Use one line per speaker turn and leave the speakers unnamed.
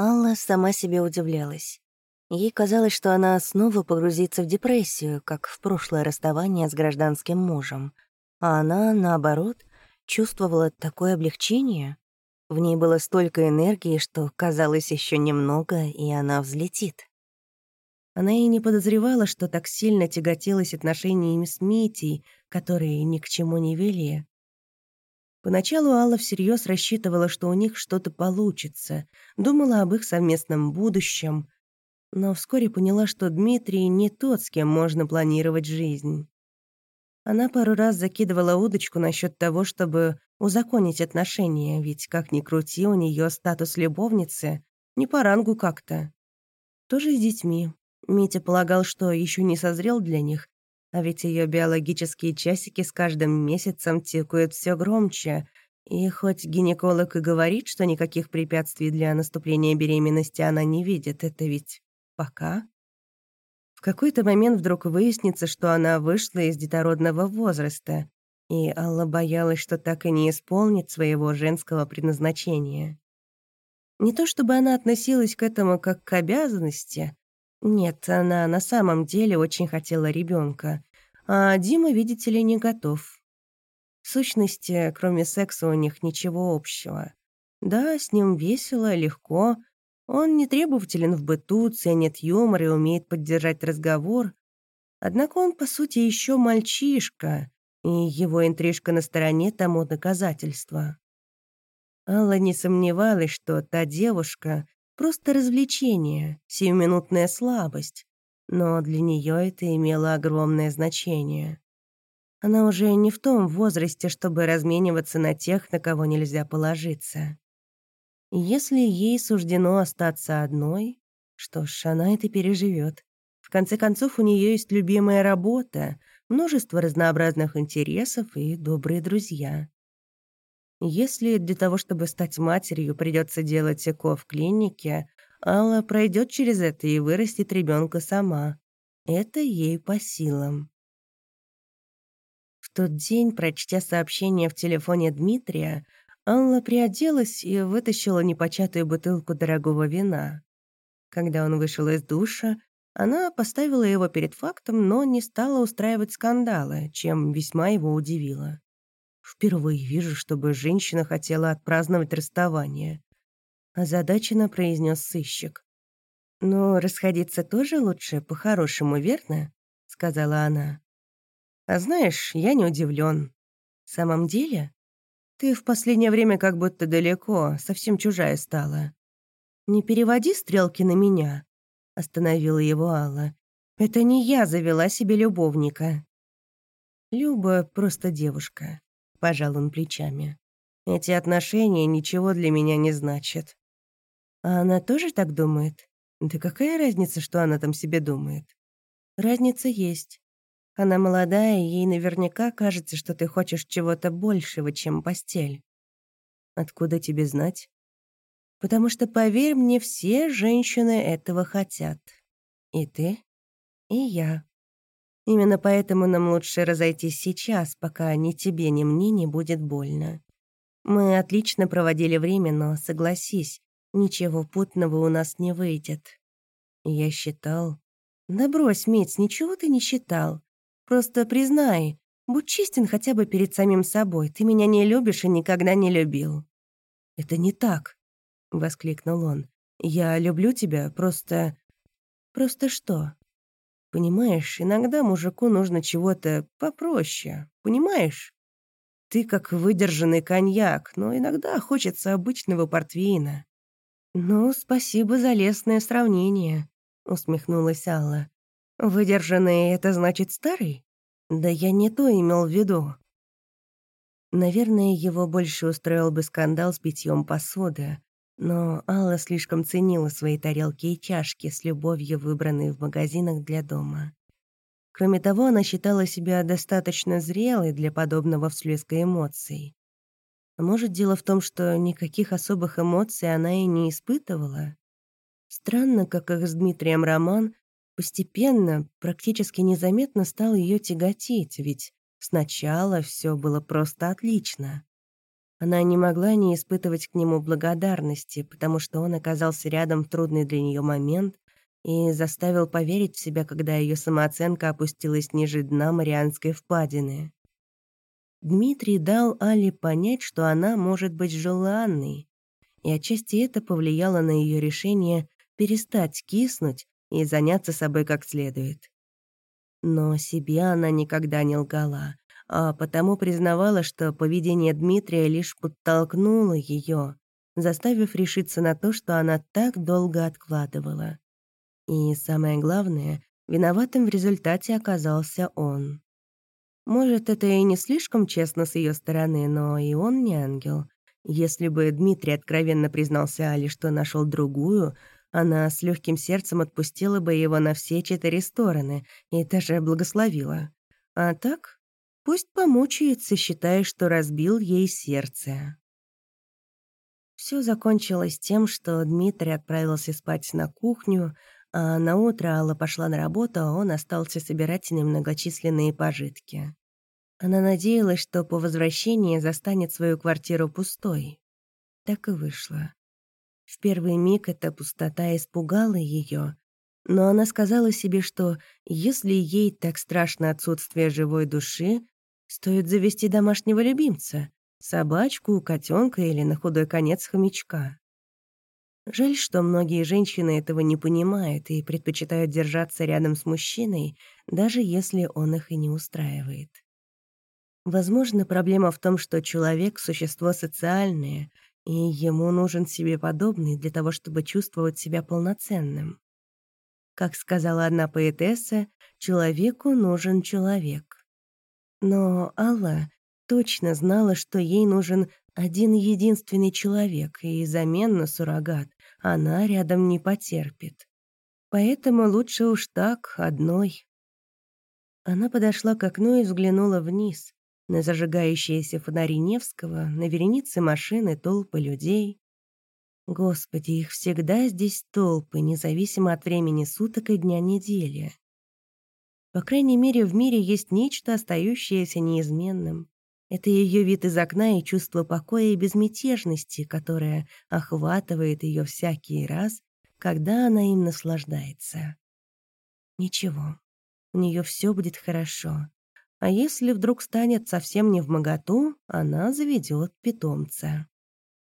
Алла сама себе удивлялась. Ей казалось, что она снова погрузится в депрессию, как в прошлое расставание с гражданским мужем. А она, наоборот, чувствовала такое облегчение. В ней было столько энергии, что казалось еще немного, и она взлетит. Она и не подозревала, что так сильно тяготилась отношениями с Митей, которые ни к чему не вели. Поначалу Алла всерьез рассчитывала, что у них что-то получится, думала об их совместном будущем, но вскоре поняла, что Дмитрий не тот, с кем можно планировать жизнь. Она пару раз закидывала удочку насчет того, чтобы узаконить отношения, ведь, как ни крути, у нее статус любовницы, не по рангу как-то. Тоже с детьми. Митя полагал, что еще не созрел для них, а ведь ее биологические часики с каждым месяцем тикают все громче, и хоть гинеколог и говорит, что никаких препятствий для наступления беременности она не видит, это ведь Пока. В какой-то момент вдруг выяснится, что она вышла из детородного возраста, и Алла боялась, что так и не исполнит своего женского предназначения. Не то чтобы она относилась к этому как к обязанности. Нет, она на самом деле очень хотела ребенка, а Дима, видите ли, не готов. В сущности, кроме секса у них ничего общего. Да, с ним весело, легко, он не требователен в быту, ценит юмор и умеет поддержать разговор. Однако он, по сути, еще мальчишка, и его интрижка на стороне тому доказательства. Алла не сомневалась, что та девушка — просто развлечение, сиюминутная слабость, но для нее это имело огромное значение. Она уже не в том возрасте, чтобы размениваться на тех, на кого нельзя положиться. Если ей суждено остаться одной, что ж, она это переживет. В конце концов, у нее есть любимая работа, множество разнообразных интересов и добрые друзья. Если для того, чтобы стать матерью, придется делать ЭКО в клинике, Алла пройдет через это и вырастет ребенка сама. Это ей по силам. В тот день, прочтя сообщение в телефоне Дмитрия, Алла приоделась и вытащила непочатую бутылку дорогого вина. Когда он вышел из душа, она поставила его перед фактом, но не стала устраивать скандалы, чем весьма его удивила. «Впервые вижу, чтобы женщина хотела отпраздновать расставание», озадаченно произнес сыщик. «Но расходиться тоже лучше по-хорошему, верно?» — сказала она. «А знаешь, я не удивлен. В самом деле, ты в последнее время как будто далеко, совсем чужая стала. Не переводи стрелки на меня, остановила его Алла. Это не я завела себе любовника. Люба просто девушка, пожал он плечами. Эти отношения ничего для меня не значат. А она тоже так думает? Да какая разница, что она там себе думает? Разница есть. Она молодая, и ей наверняка кажется, что ты хочешь чего-то большего, чем постель. Откуда тебе знать? Потому что, поверь мне, все женщины этого хотят. И ты, и я. Именно поэтому нам лучше разойтись сейчас, пока ни тебе, ни мне не будет больно. Мы отлично проводили время, но, согласись, ничего путного у нас не выйдет. Я считал... Да брось, Митц, ничего ты не считал. Просто признай, будь честен хотя бы перед самим собой. Ты меня не любишь и никогда не любил». «Это не так», — воскликнул он. «Я люблю тебя, просто...» «Просто что?» «Понимаешь, иногда мужику нужно чего-то попроще, понимаешь? Ты как выдержанный коньяк, но иногда хочется обычного портвейна». «Ну, спасибо за лестное сравнение», — усмехнулась Алла. «Выдержанный — это значит старый? Да я не то имел в виду». Наверное, его больше устроил бы скандал с питьем посуды, но Алла слишком ценила свои тарелки и чашки с любовью, выбранные в магазинах для дома. Кроме того, она считала себя достаточно зрелой для подобного всплеска эмоций. А может, дело в том, что никаких особых эмоций она и не испытывала? Странно, как их с Дмитрием роман Постепенно, практически незаметно стал ее тяготить, ведь сначала все было просто отлично. Она не могла не испытывать к нему благодарности, потому что он оказался рядом в трудный для нее момент и заставил поверить в себя, когда ее самооценка опустилась ниже дна Марианской впадины. Дмитрий дал Али понять, что она может быть желанной, и отчасти это повлияло на ее решение перестать киснуть и заняться собой как следует. Но себе она никогда не лгала, а потому признавала, что поведение Дмитрия лишь подтолкнуло ее, заставив решиться на то, что она так долго откладывала. И самое главное, виноватым в результате оказался он. Может, это и не слишком честно с ее стороны, но и он не ангел. Если бы Дмитрий откровенно признался Али, что нашел другую, она с легким сердцем отпустила бы его на все четыре стороны и даже благословила. А так, пусть помучается, считая, что разбил ей сердце. Все закончилось тем, что Дмитрий отправился спать на кухню, а на утро Алла пошла на работу, а он остался собирать немногочисленные пожитки. Она надеялась, что по возвращении застанет свою квартиру пустой. Так и вышло. В первый миг эта пустота испугала ее, но она сказала себе, что если ей так страшно отсутствие живой души, стоит завести домашнего любимца, собачку, котенка или на худой конец хомячка. Жаль, что многие женщины этого не понимают и предпочитают держаться рядом с мужчиной, даже если он их и не устраивает. Возможно, проблема в том, что человек — существо социальное — и ему нужен себе подобный для того, чтобы чувствовать себя полноценным. Как сказала одна поэтесса, человеку нужен человек. Но Алла точно знала, что ей нужен один единственный человек, и замен на суррогат она рядом не потерпит. Поэтому лучше уж так, одной. Она подошла к окну и взглянула вниз на зажигающиеся фонари Невского, на вереницы машин и толпы людей. Господи, их всегда здесь толпы, независимо от времени суток и дня недели. По крайней мере, в мире есть нечто, остающееся неизменным. Это ее вид из окна и чувство покоя и безмятежности, которое охватывает ее всякий раз, когда она им наслаждается. Ничего, у нее все будет хорошо. А если вдруг станет совсем не в моготу, она заведет питомца.